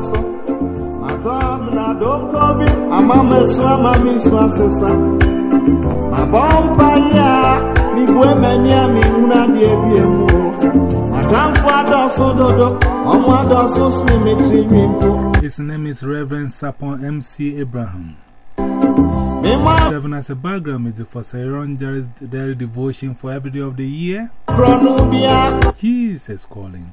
so Madame na don't call Ama me so ama mi so asesa Ma bompa ya Mi bwe meni ya mi una die bie mu Matamfo adoso dodo Omo adoso slimitri mi mpo His name is Reverend Sapon M.C. Abraham Serving as a background music for Saron Jerry's daily devotion for every day of the year. Jesus calling.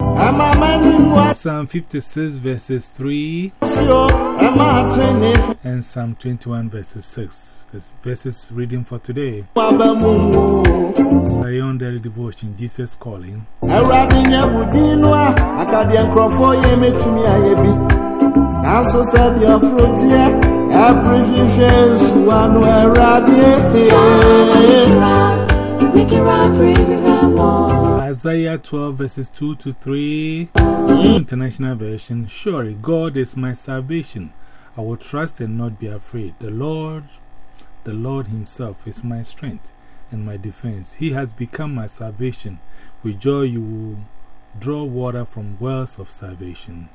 Ama mani mwa Psalm 56 verses 3 sio, ema trene fu and Psalm 21 verses 6. This verses reading for today. aba mu. Zion daily devotion, Jesus calling. Awurade nyɛ budin no a akadeɛ nkurɔfoɔ yɛ mɛtumi ayɛ bi nanso sɛdeɛ ɔforo teɛ ɛpere hwehwɛ nsuwa no Awurade Make it right for everyone. Isaiah 12 verses 2 to 3. International version. Surely God is my salvation. I will trust and not be afraid. The Lord, the Lord Himself is my strength and my defense. He has become my salvation. With joy you will draw water from wells of salvation.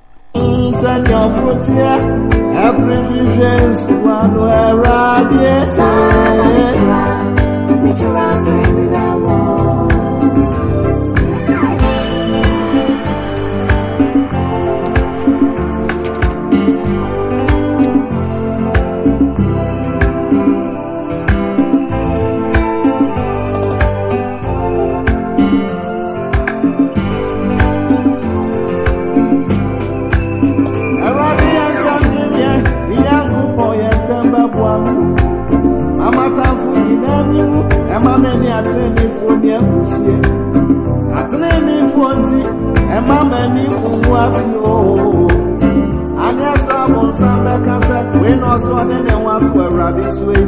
Sɛ abonsam bɛka sɛ wei na ɔsɛ ɔde ne ho ato Awurade so yi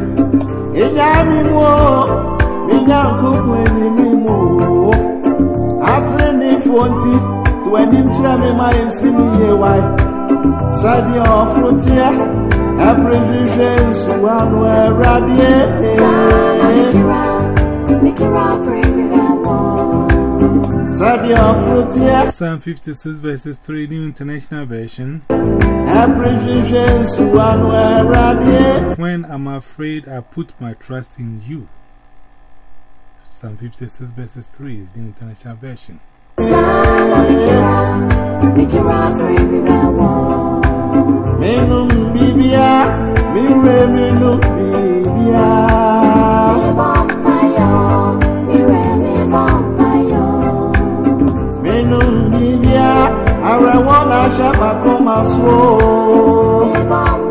ɛnyaa me mu oo me Nyankopɔn anim mu oo atenenefoɔ nti to w'anim kyerɛ me ma yɛnsi me yie wae sɛdeɛ ɔforo teɛ ɛpere hwehwɛ nsuwa no Awurade Make Psalm 56 verses 3, New International Version. ɛpere hwehwɛ nsuwa no Awurade When I'm afraid, I put my trust in you. Psalm 56 verses 3, New International Version. Na ahyɛ makoma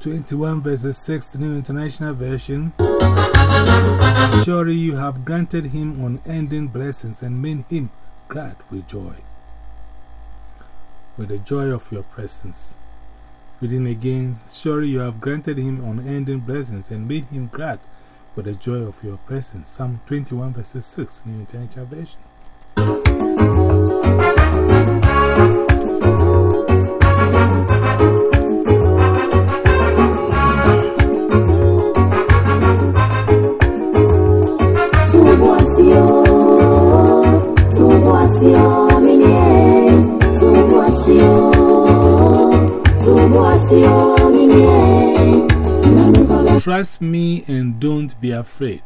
21 verses 6, New International Version. Surely you have granted him unending blessings and made him glad with joy. With the joy of your presence. Reading again, surely you have granted him unending blessings and made him glad with the joy of your presence. Psalm 21 verses 6, New International Version. Trust me and don't be afraid,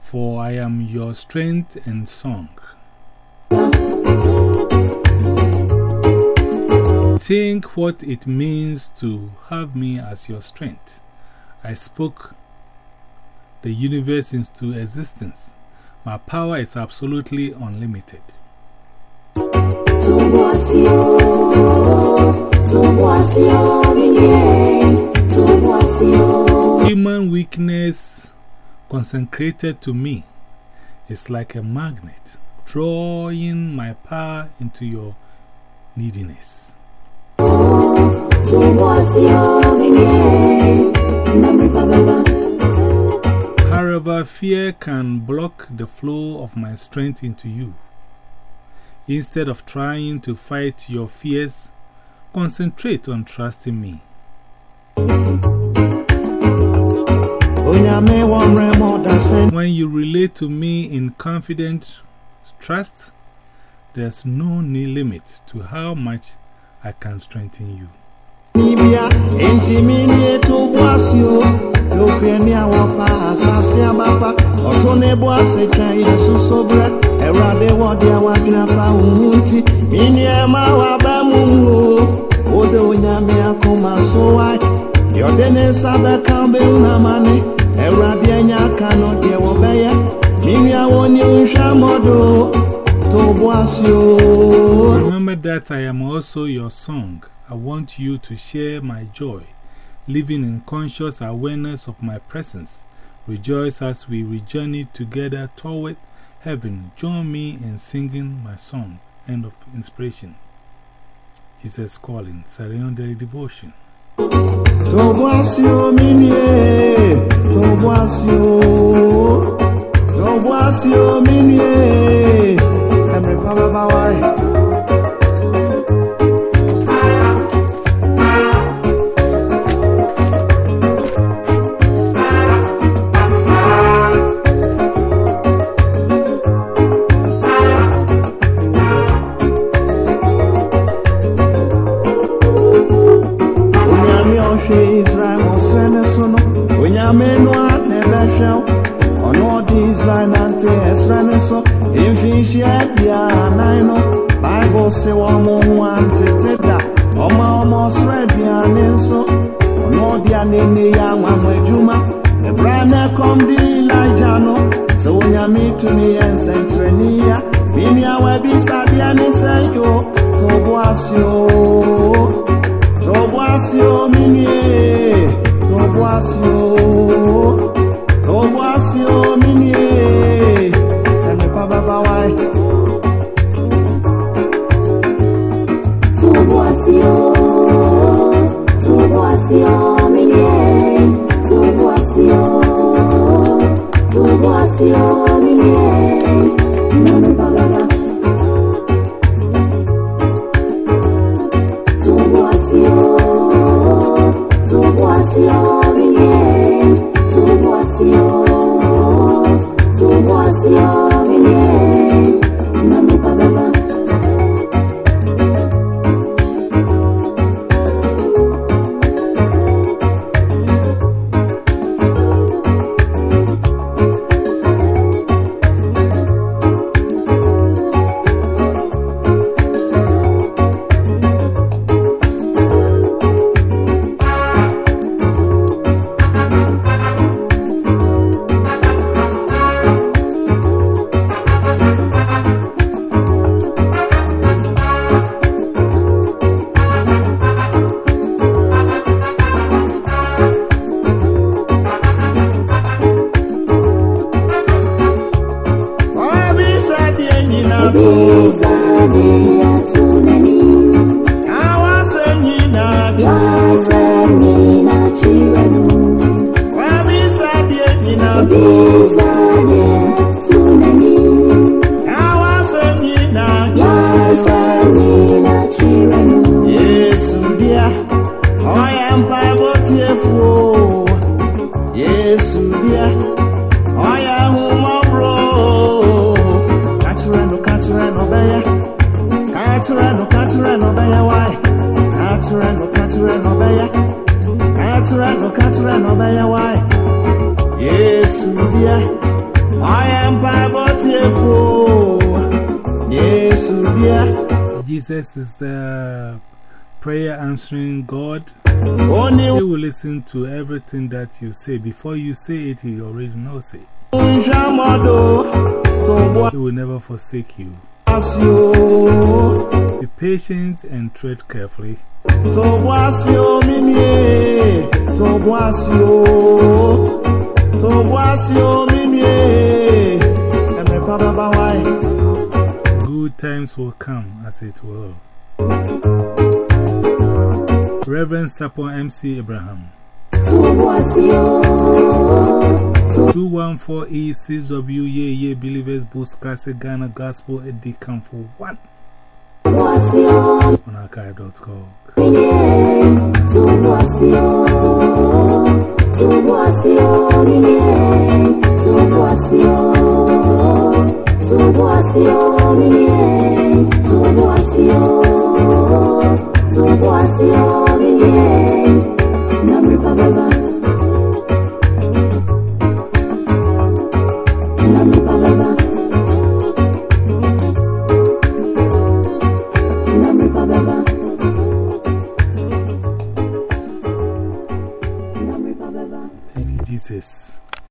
for I am your strength and song. Think what it means to have me as your strength. I spoke the universe into existence. My power is absolutely unlimited. Weakness consecrated to me is like a magnet, drawing my power into your neediness. However, fear can block the flow of my strength into you. Instead of trying to fight your fears, concentrate on trusting me. When you relate to me in confident trust, there's no limit to how much I can strengthen you. Nibia, intimini to wasio, Yokwani awapa, Remember that I am also your song. I want you to share my joy, living in conscious awareness of my presence. Rejoice as we journey together toward heaven. Join me in singing my song. End of inspiration. Jesus calling. Ton boisio minier, ton boisio, ton boisio minier. Aime pas ma. Nante ɛsrɛ ne so, mfinhyia biara anan no, Bible se wɔn mo ho antete da. Ɔma ɔma ɔsrɛ aduane nso, ɔno ɔde anene yɛ anwamma adwuma. Ɛbra na ɛkɔm de Elijah no, sɛ Onyame tumi yɛ nsɛnkyerɛnne ya, me nua wabisadeɛ ne sɛ yo, to Wabisadi dia. Katsura no beya, katsura no katsura no beya why, Yesu dia, oya mpa botiefu, Yesu dia. Jesus is the prayer answering God. He will listen to everything that you say. Before you say it, He already knows it. He will never forsake you. Be patient and tread carefully. Good times will come as it will. Reverend Sapon MC Abraham. 214E 6W Ye Ye Believers Boost Classic Ghana Gospel Eddie Come for one on archive.org. Baba.